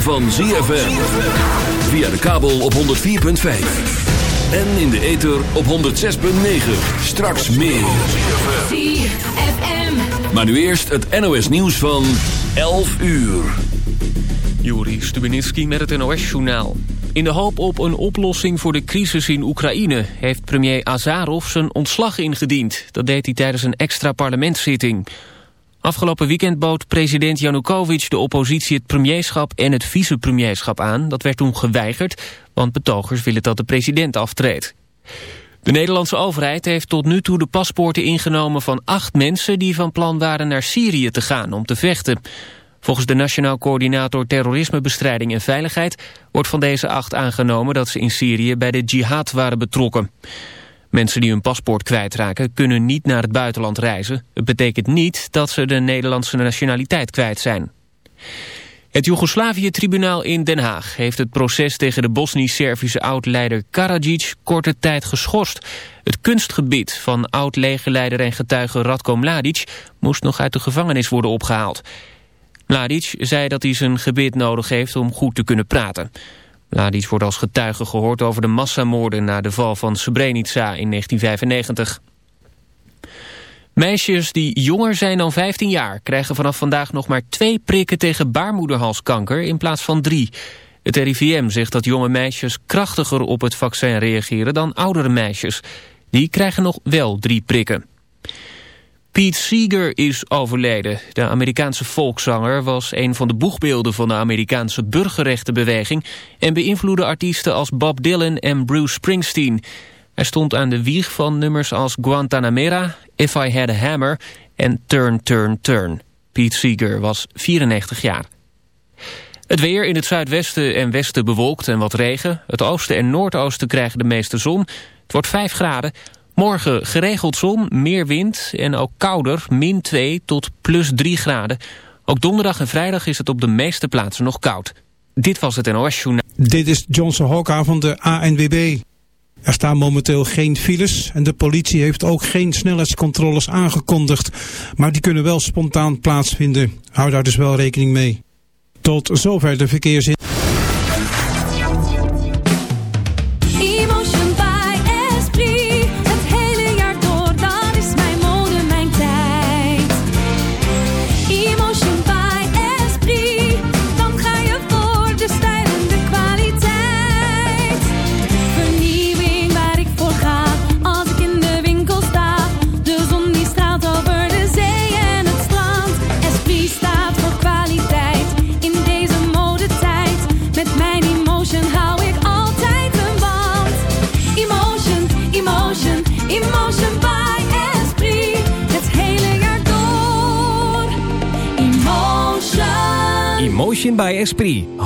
van ZFM. Via de kabel op 104.5. En in de ether op 106.9. Straks meer. ZFM. Maar nu eerst het NOS nieuws van 11 uur. Juri Stubenitski met het NOS-journaal. In de hoop op een oplossing voor de crisis in Oekraïne... heeft premier Azarov zijn ontslag ingediend. Dat deed hij tijdens een extra parlementszitting... Afgelopen weekend bood president Janukovic de oppositie het premierschap en het vicepremierschap aan. Dat werd toen geweigerd, want betogers willen dat de president aftreedt. De Nederlandse overheid heeft tot nu toe de paspoorten ingenomen van acht mensen die van plan waren naar Syrië te gaan om te vechten. Volgens de Nationaal Coördinator Terrorismebestrijding en Veiligheid wordt van deze acht aangenomen dat ze in Syrië bij de jihad waren betrokken. Mensen die hun paspoort kwijtraken kunnen niet naar het buitenland reizen. Het betekent niet dat ze de Nederlandse nationaliteit kwijt zijn. Het Joegoslavië-tribunaal in Den Haag heeft het proces tegen de Bosnisch-Servische oud-leider Karadzic korte tijd geschorst. Het kunstgebied van oud-legerleider en getuige Radko Mladic moest nog uit de gevangenis worden opgehaald. Mladic zei dat hij zijn gebit nodig heeft om goed te kunnen praten. Mladic wordt als getuige gehoord over de massamoorden na de val van Srebrenica in 1995. Meisjes die jonger zijn dan 15 jaar krijgen vanaf vandaag nog maar twee prikken tegen baarmoederhalskanker in plaats van drie. Het RIVM zegt dat jonge meisjes krachtiger op het vaccin reageren dan oudere meisjes. Die krijgen nog wel drie prikken. Pete Seeger is overleden. De Amerikaanse volkszanger was een van de boegbeelden van de Amerikaanse burgerrechtenbeweging en beïnvloedde artiesten als Bob Dylan en Bruce Springsteen. Hij stond aan de wieg van nummers als Guantanamera, If I Had a Hammer en Turn, Turn, Turn. Pete Seeger was 94 jaar. Het weer in het zuidwesten en westen bewolkt en wat regen. Het oosten en noordoosten krijgen de meeste zon. Het wordt 5 graden. Morgen geregeld zon, meer wind en ook kouder, min 2 tot plus 3 graden. Ook donderdag en vrijdag is het op de meeste plaatsen nog koud. Dit was het NOS Journaal. Dit is Johnson Hokka van de ANWB. Er staan momenteel geen files en de politie heeft ook geen snelheidscontroles aangekondigd. Maar die kunnen wel spontaan plaatsvinden. Hou daar dus wel rekening mee. Tot zover de verkeersin.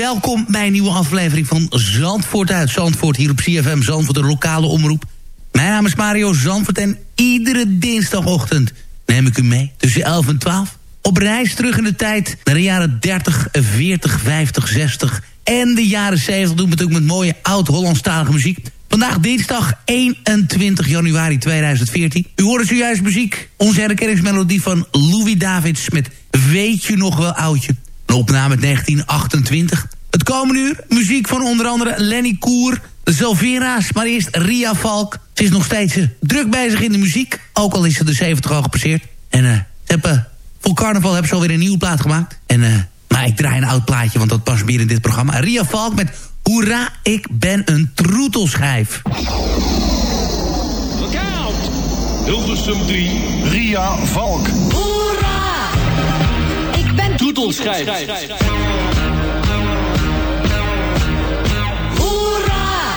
Welkom bij een nieuwe aflevering van Zandvoort uit Zandvoort. Hier op CFM Zandvoort, de lokale omroep. Mijn naam is Mario Zandvoort en iedere dinsdagochtend neem ik u mee tussen 11 en 12. Op reis terug in de tijd naar de jaren 30, 40, 50, 60 en de jaren 70. Doen we ook met mooie oud-Hollandstalige muziek. Vandaag dinsdag 21 januari 2014. U hoorde zojuist muziek. Onze herkenningsmelodie van Louis Davids met Weet je nog wel oudje. Een opname uit 1928. Het komende uur muziek van onder andere Lenny Koer, de Zelvera's, maar eerst Ria Valk. Ze is nog steeds eh, druk bezig in de muziek, ook al is ze de 70 al gepasseerd. En eh, ze hebben, voor carnaval hebben ze alweer een nieuwe plaat gemaakt. En, eh, maar ik draai een oud plaatje, want dat past meer in dit programma. Ria Valk met Hoera, ik ben een troetelschijf. Look out! Hilversum 3, Ria Valk. Hoera!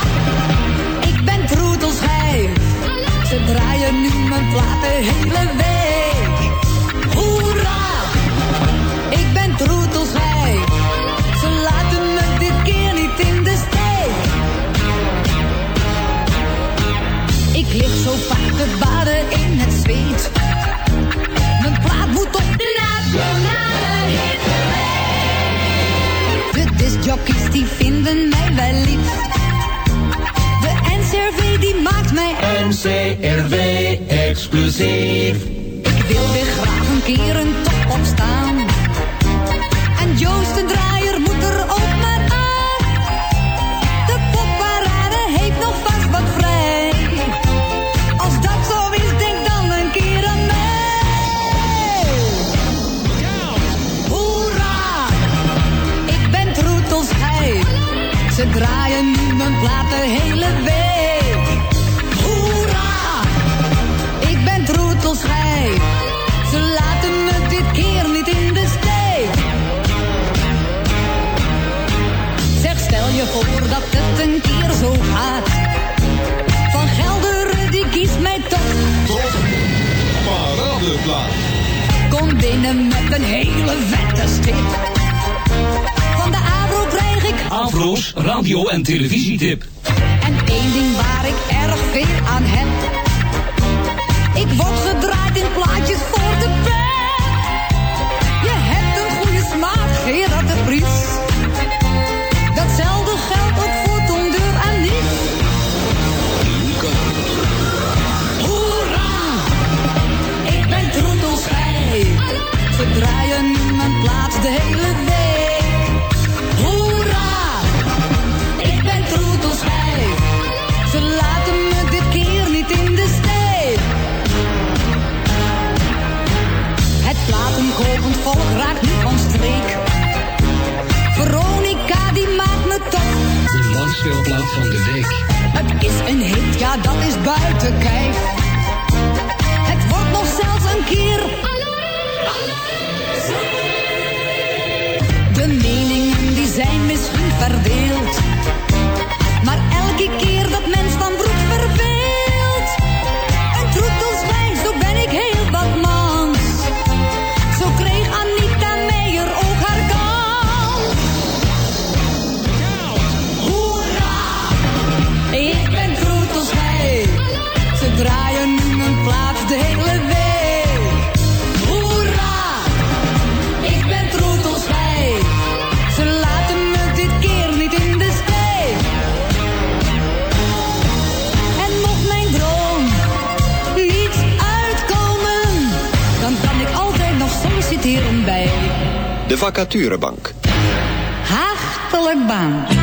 Ik ben Troetelschijf. Ze draaien nu mijn plaat de hele week. Hoera! Ik ben troetelschijf. Ze laten me dit keer niet in de steek. Ik lig zo vaak te baden in het zweet. Vinden mij wel lief. De NCRV die maakt mij NCRV exclusief. Ik wil weer graag een keer een top opstaan. Het een keer zo gaat. Van Gelderen, die kiest mij toch. Paradeplaat. Kom binnen met een hele vette stip. Van de Avro krijg ik Afro's radio- en televisietip. En één ding waar ik erg veel aan heb. Ik word gedraaid in plaatjes voor de pet. van de week. Het is een hit, ja dat is buiten kijf. Het wordt nog zelfs een keer... De meningen die zijn misschien verdeeld. vacaturebank. Hartelijk baan.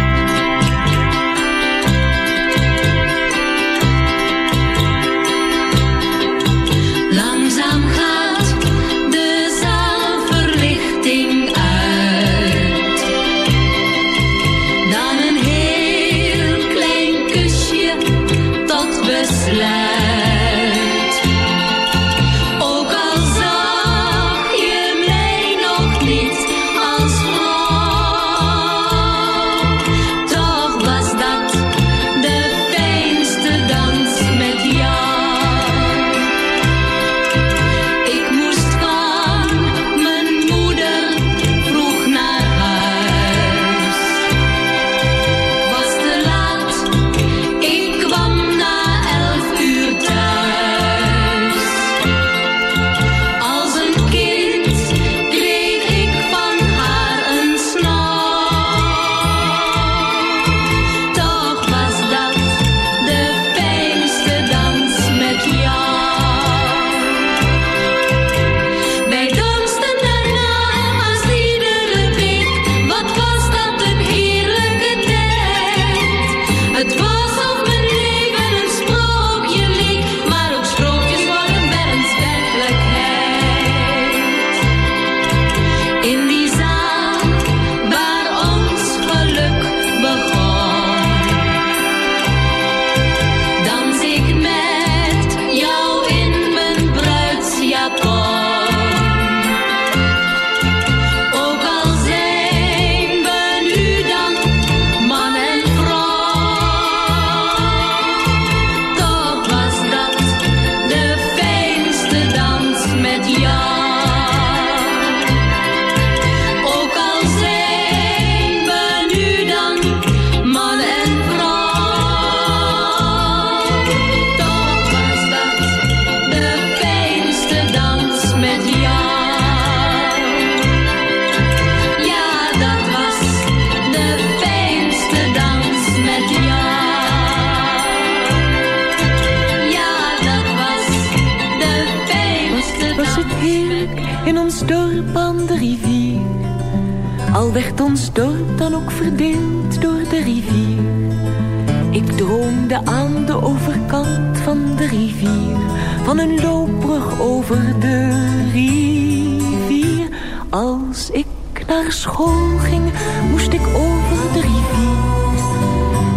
naar school ging, moest ik over de rivier.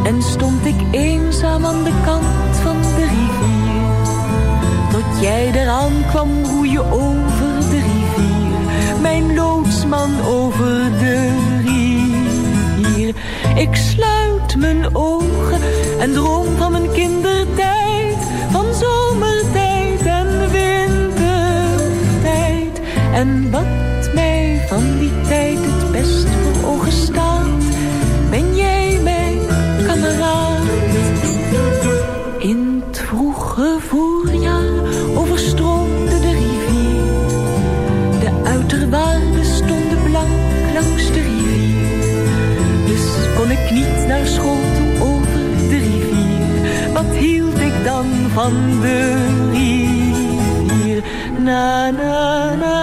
En stond ik eenzaam aan de kant van de rivier. Tot jij eraan kwam roeien over de rivier. Mijn loodsman over de rivier. Ik sluit mijn ogen en droom van mijn kindertijd En wat mij van die tijd het best voor ogen staat, ben jij mijn kameraad. In het vroege voorjaar overstroomde de rivier. De uiterwaarden stonden blank langs de rivier. Dus kon ik niet naar school toe over de rivier. Wat hield ik dan van de rivier? Na, na, na.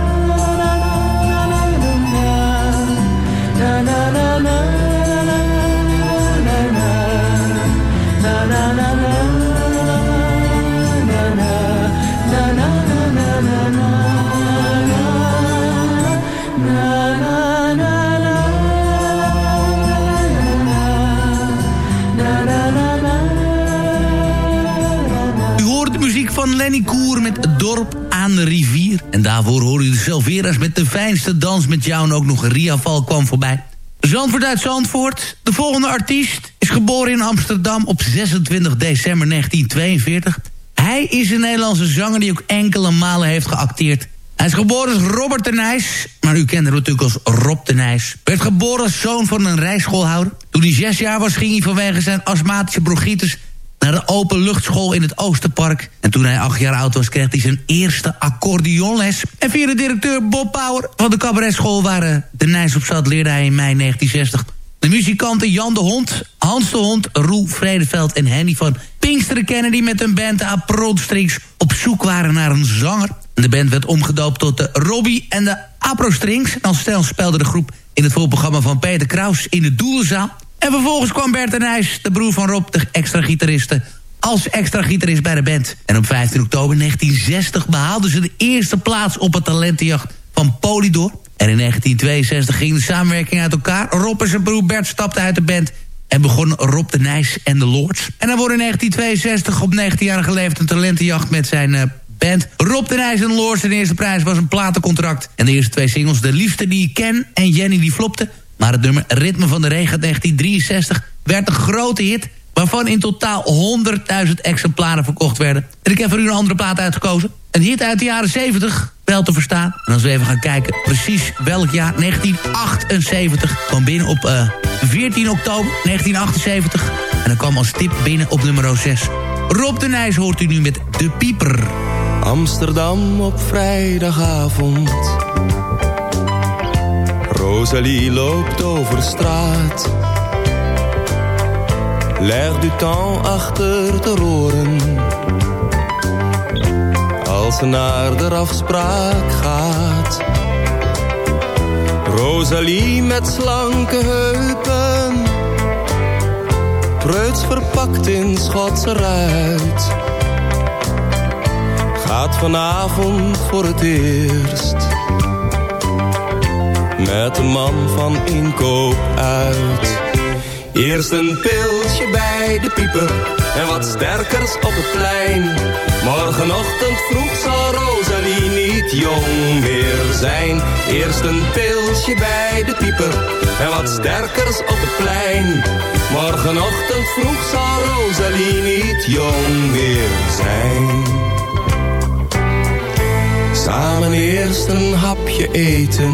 Dorp aan de Rivier. En daarvoor hoorde u de Silvera's met de fijnste dans met jou... en ook nog Ria Val kwam voorbij. Zandvoort uit Zandvoort. De volgende artiest is geboren in Amsterdam op 26 december 1942. Hij is een Nederlandse zanger die ook enkele malen heeft geacteerd. Hij is geboren als Robert de Nijs, maar u kent hem natuurlijk als Rob de Nijs. Werd geboren als zoon van een rijschoolhouder. Toen hij zes jaar was, ging hij vanwege zijn astmatische bronchitis naar de openluchtschool in het Oosterpark. En toen hij acht jaar oud was, kreeg hij zijn eerste accordeonles. En via de directeur Bob Power van de cabaretschool... waar de Nijs op zat, leerde hij in mei 1960... de muzikanten Jan de Hond, Hans de Hond, Roel Vredeveld en Henny van Pinksteren kennen... die met hun band de Apron-strings op zoek waren naar een zanger. De band werd omgedoopt tot de Robbie en de Apro-strings. En als stel speelde de groep in het voorprogramma van Peter Kraus in de Doelenzaal... En vervolgens kwam Bert de Nijs, de broer van Rob, de extra gitariste als extra gitarist bij de band. En op 15 oktober 1960 behaalden ze de eerste plaats op het talentenjacht van Polydor. En in 1962 ging de samenwerking uit elkaar. Rob en zijn broer Bert stapten uit de band en begon Rob de Nijs en de Lords. En dan wordt in 1962 op 19-jarige leeftijd een talentenjacht met zijn uh, band. Rob de Nijs en de Lords. De eerste prijs was een platencontract. En de eerste twee singles, De Liefste die ik ken en Jenny die flopte... Maar het nummer Ritme van de Regen 1963 werd een grote hit... waarvan in totaal 100.000 exemplaren verkocht werden. En ik heb voor u een andere plaat uitgekozen. Een hit uit de jaren 70, wel te verstaan. En als we even gaan kijken, precies welk jaar, 1978... kwam binnen op uh, 14 oktober 1978. En dan kwam als tip binnen op nummer 6. Rob de Nijs hoort u nu met De Pieper. Amsterdam op vrijdagavond Rosalie loopt over straat. L'air du temps achter de roeren. Als ze naar de afspraak gaat. Rosalie met slanke heupen. Preuts verpakt in Schotse ruit. Gaat vanavond voor het eerst met een man van inkoop uit. Eerst een pilsje bij de pieper en wat sterkers op het plein. Morgenochtend vroeg zal Rosalie niet jong meer zijn. Eerst een pilsje bij de pieper en wat sterkers op het plein. Morgenochtend vroeg zal Rosalie niet jong meer zijn. Samen eerst een hapje eten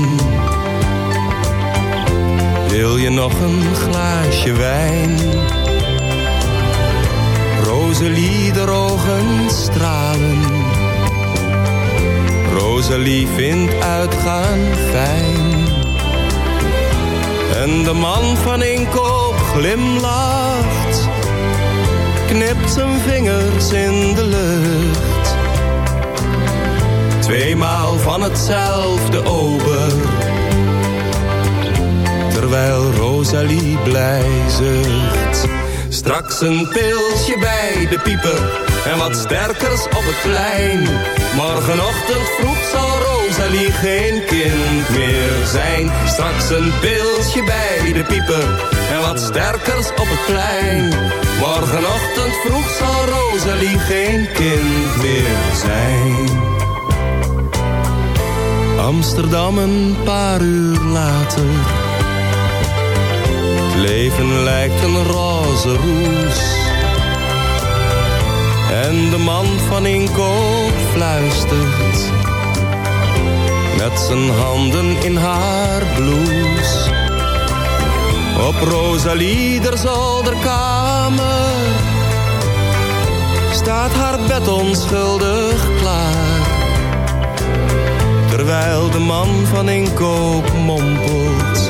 wil je nog een glaasje wijn? Rosalie, de ogen stralen. Rosalie vindt uitgaan fijn. En de man van inkoop glimlacht. Knipt zijn vingers in de lucht. Tweemaal van hetzelfde ober terwijl Rosalie blij. Straks een pilsje bij de pieper en wat sterkers op het plein. Morgenochtend vroeg zal Rosalie geen kind meer zijn. Straks een pilsje bij de pieper en wat sterkers op het plein. Morgenochtend vroeg zal Rosalie geen kind meer zijn. Amsterdam een paar uur later Leven lijkt een roze roes. En de man van inkoop fluistert met zijn handen in haar blouse. Op Rosalie der zolderkamer staat haar bed onschuldig klaar. Terwijl de man van inkoop mompelt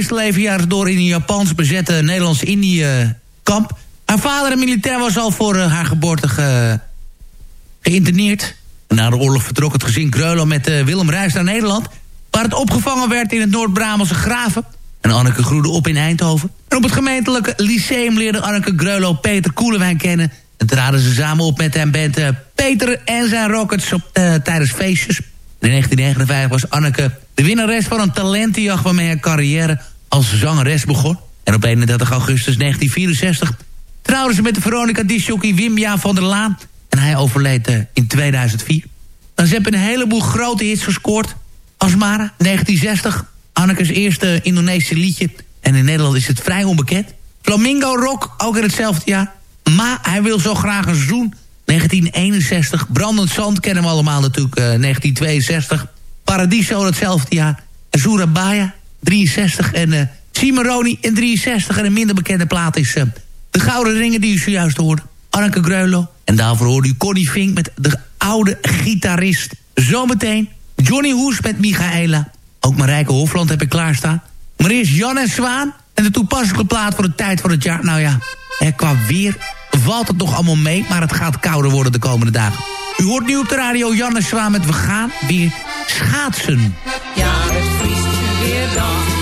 Eerste levenjaren door in een Japans bezette Nederlands-Indië-kamp. Haar vader, een militair, was al voor uh, haar geboorte ge... geïnterneerd. Na de oorlog vertrok het gezin Greulow met uh, Willem Ruijs naar Nederland... waar het opgevangen werd in het Noord-Brabantse Graven. En Anneke groeide op in Eindhoven. En op het gemeentelijke lyceum leerde Anneke Greulow Peter Koelewijn kennen... En traden ze samen op met hem band uh, Peter en zijn Rockets op, tijdens feestjes. In 1959 was Anneke de winnares van een talentenjacht... waarmee haar carrière als zangeres begon. En op 31 augustus 1964 trouwden ze met de Veronica disjockey Wim Jaan van der Laan. En hij overleed uh, in 2004. Dan ze hebben een heleboel grote hits gescoord. Asmara, 1960. Anneke's eerste Indonesische liedje. En in Nederland is het vrij onbekend. Flamingo Rock, ook in hetzelfde jaar. Maar hij wil zo graag een zoen. 1961. Brandend Zand kennen we allemaal natuurlijk. Uh, 1962. Paradiso hetzelfde jaar. En Surabaya 63. En uh, Cimaroni in 63. En een minder bekende plaat is uh, De Gouden Ringen die u zojuist hoorde. Anneke Greulow. En daarvoor hoorde u Connie Fink met de oude gitarist. Zometeen Johnny Hoes met Michaela. Ook Marijke Hofland heb ik klaarstaan. Maar eerst Jan en Zwaan. En de toepasselijke plaat voor de tijd van het jaar. Nou ja, en qua weer valt het nog allemaal mee, maar het gaat kouder worden de komende dagen. U hoort nu op de radio Janne Zwaan met We gaan weer schaatsen. Ja, het vriest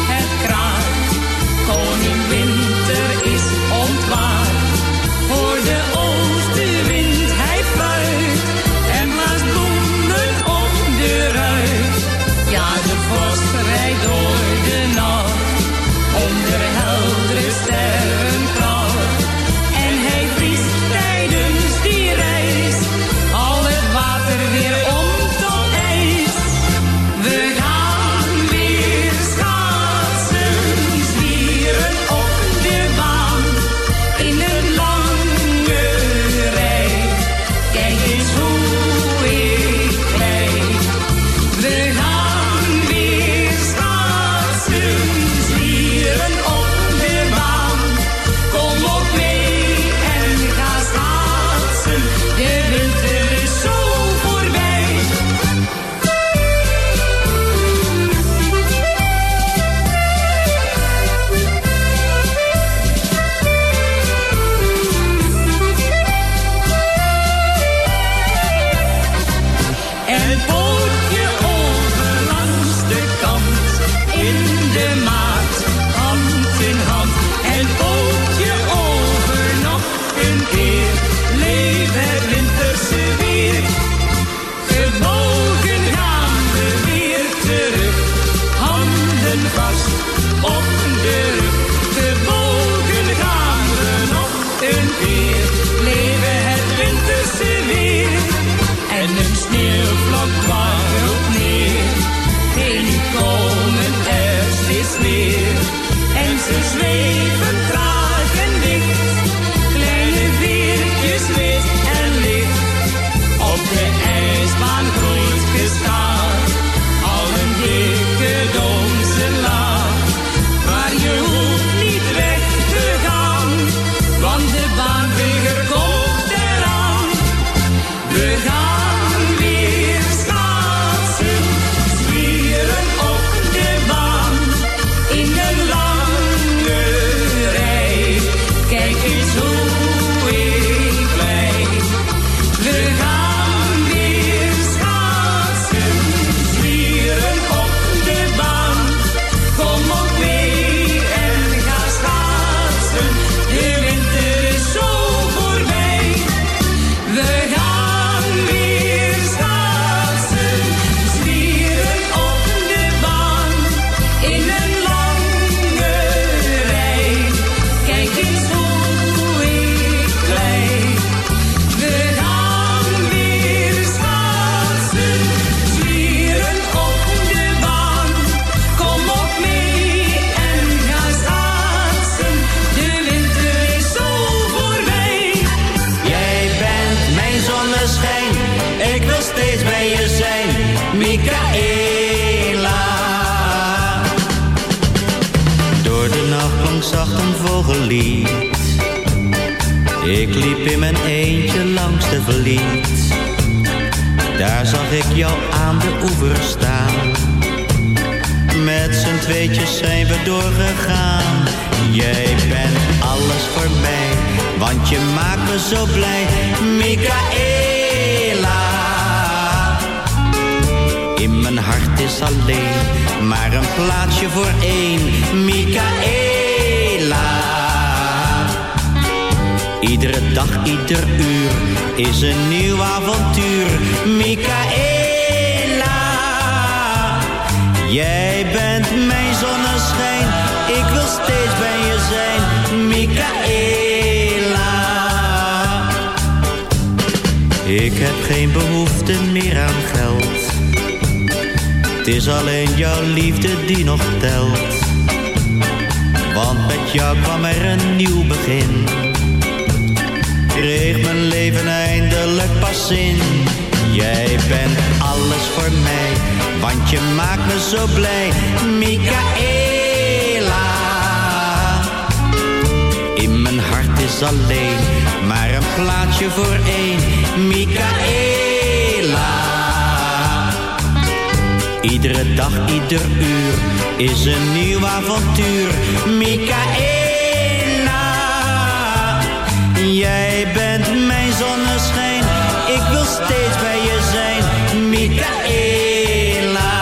die nog telt. Want met jou kwam er een nieuw begin kreeg mijn leven eindelijk pas zin. Jij bent alles voor mij, want je maakt me zo blij. Michaela. In mijn hart is alleen maar een plaatsje voor één. Michaela. Iedere dag, ieder uur is een nieuw avontuur. Michaela. Jij bent mijn zonneschijn, ik wil steeds bij je zijn, Michaela.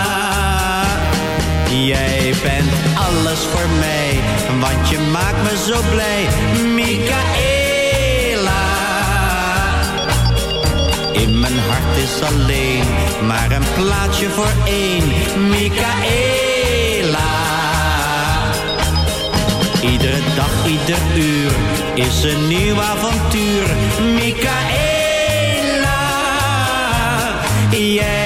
Jij bent alles voor mij, want je maakt me zo blij, hart is alleen maar een plaatsje voor één, Michaela. Iedere dag, ieder uur is een nieuw avontuur. Michaela, jij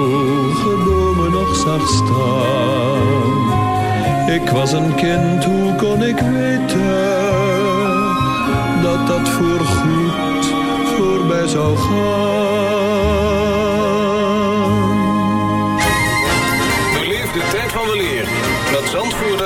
zag staan. Ik was een kind, hoe kon ik weten dat dat voorgoed voorbij zou gaan?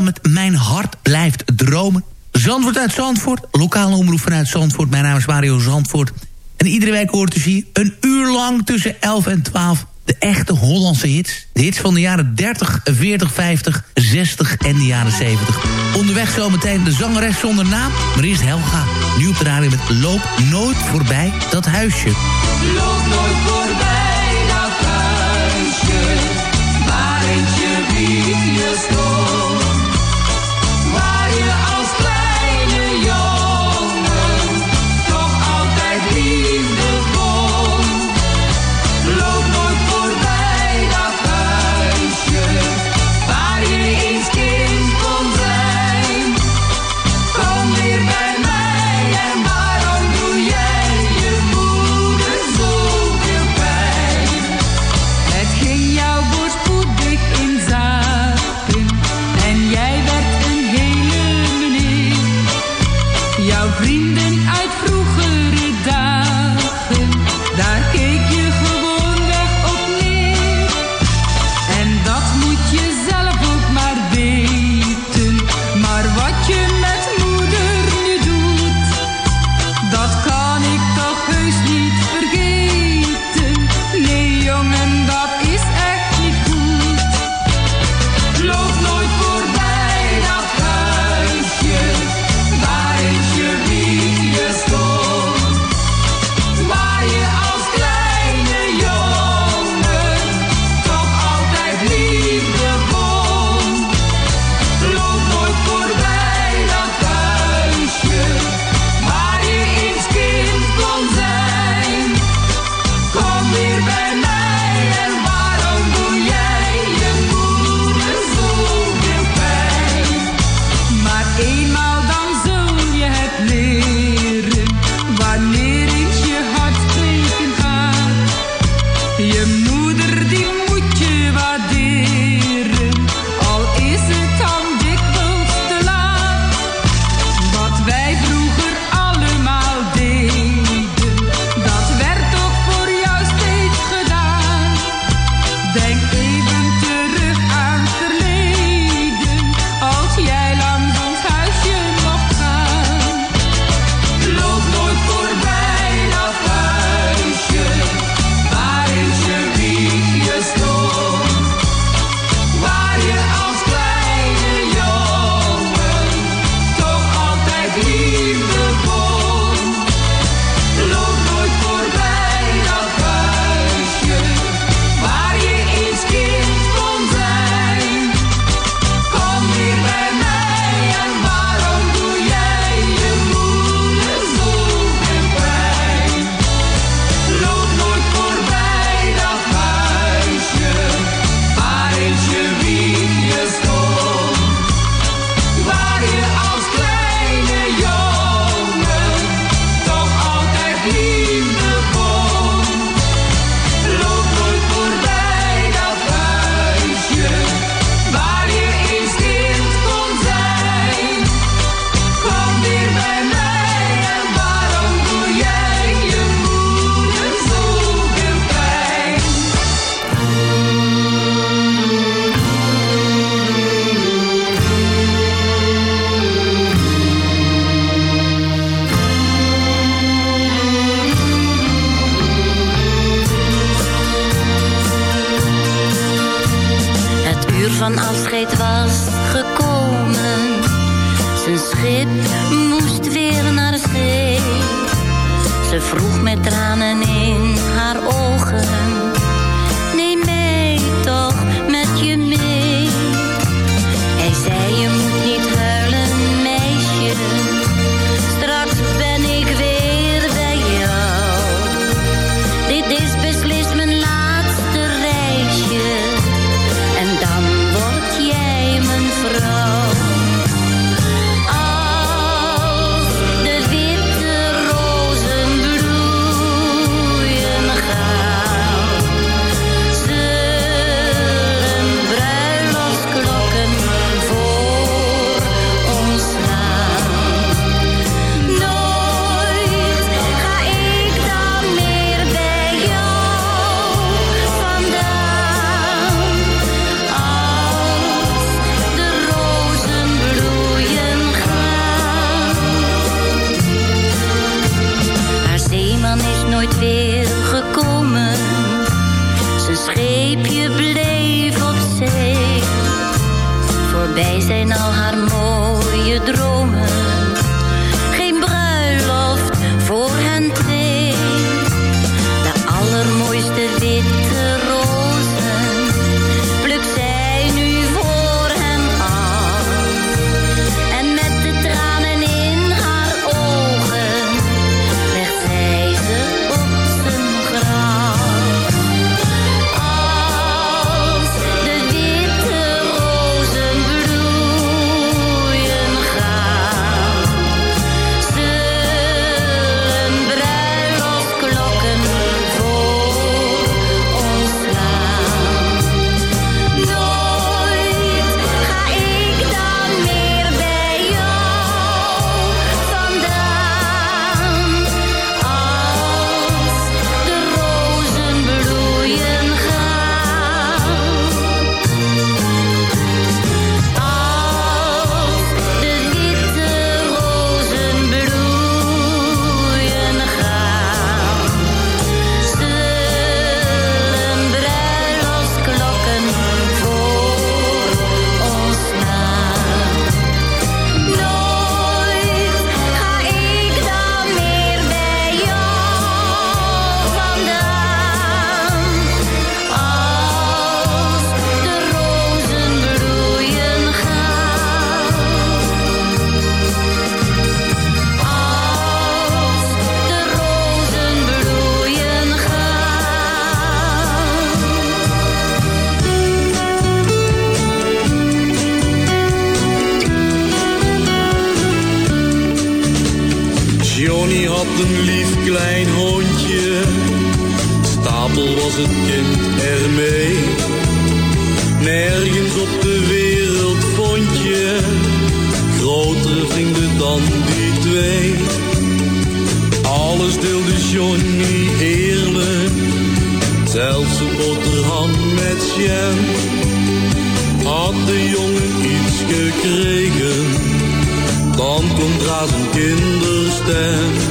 Met Mijn Hart Blijft Dromen. Zandvoort uit Zandvoort, lokale omroep vanuit Zandvoort. Mijn naam is Mario Zandvoort. En iedere week hoort u hier een uur lang tussen 11 en 12... de echte Hollandse hits. De hits van de jaren 30, 40, 50, 60 en de jaren 70. Onderweg zometeen de zangeres zonder naam, maar eerst Helga. Nu op de radio met Loop nooit voorbij dat huisje. Loop nooit een lief klein hondje. Stapel was het kind ermee. Nergens op de wereld vond je grotere vrienden dan die twee. Alles deelde Johnny eerlijk, zelfs een boterham met jam. Had de jongen iets gekregen, dan komt daar zijn kinderstem.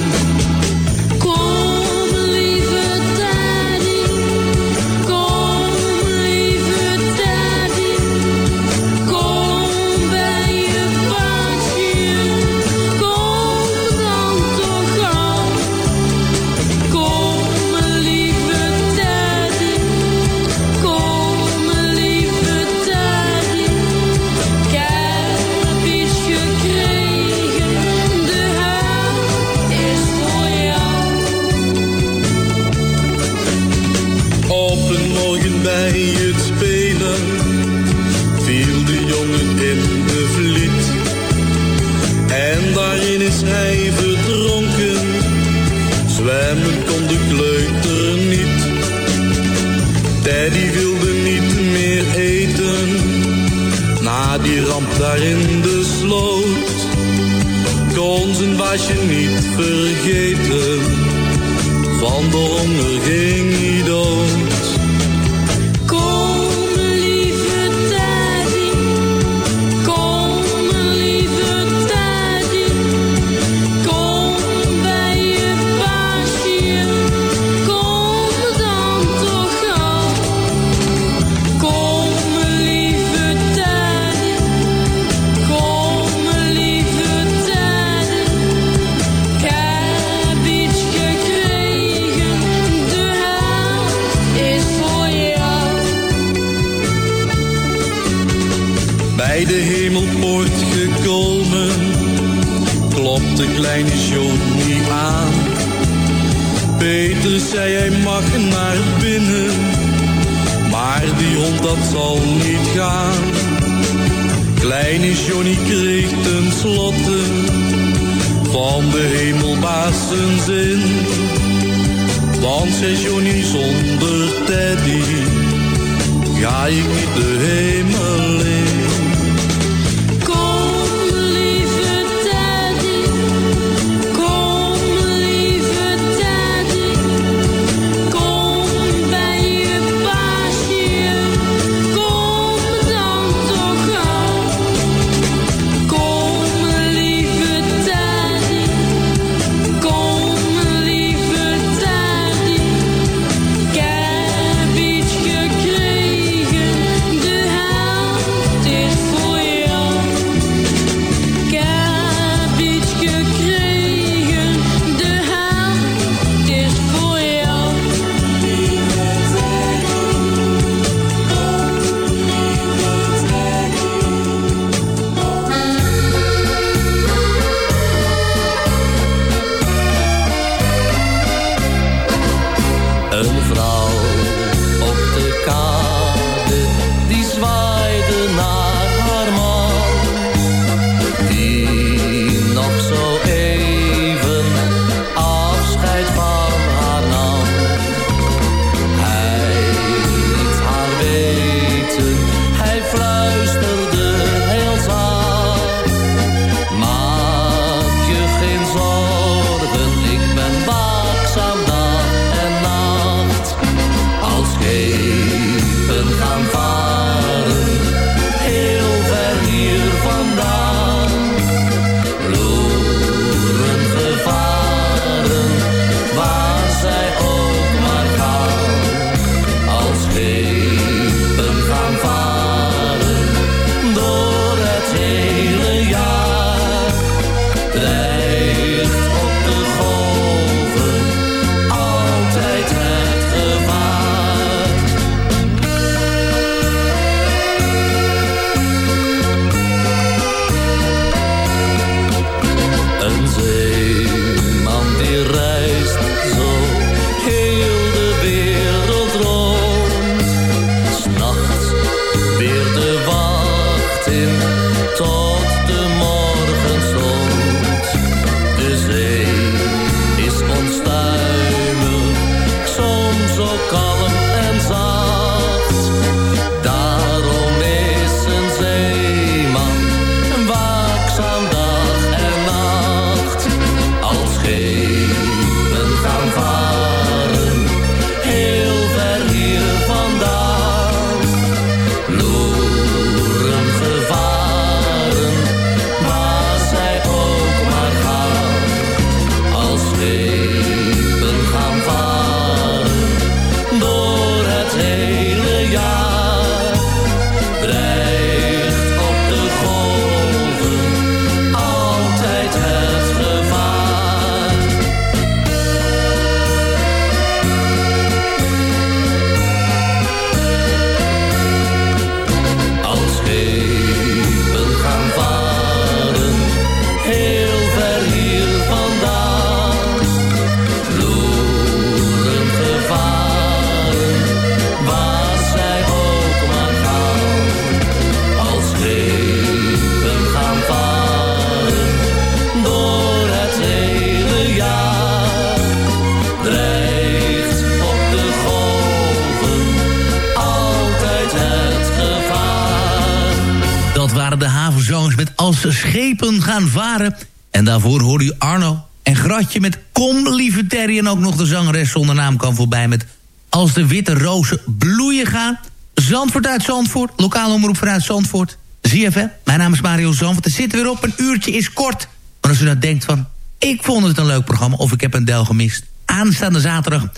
Gaan varen. En daarvoor hoorde u Arno en Gratje met Kom lieve Terry. En ook nog de zangeres zonder naam kan voorbij met Als de witte rozen bloeien gaan. Zandvoort uit Zandvoort, lokale omroep vanuit Zandvoort. ZFM, mijn naam is Mario Zandvoort. Er zitten weer op, een uurtje is kort. Maar als u nou denkt van, ik vond het een leuk programma... of ik heb een deel gemist. Aanstaande zaterdag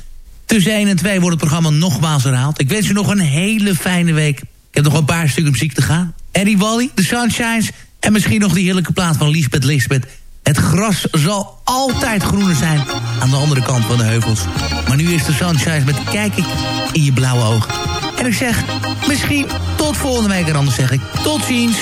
tussen 1 en 2 wordt het programma nogmaals herhaald. Ik wens u nog een hele fijne week. Ik heb nog een paar stukken muziek te gaan. Eddie Wally, The Sunshines... en misschien nog die heerlijke plaat van Lisbeth Lisbeth... Het gras zal altijd groener zijn aan de andere kant van de heuvels. Maar nu is de Sunshine met kijk ik in je blauwe ogen. En ik zeg, misschien tot volgende week en anders zeg ik tot ziens.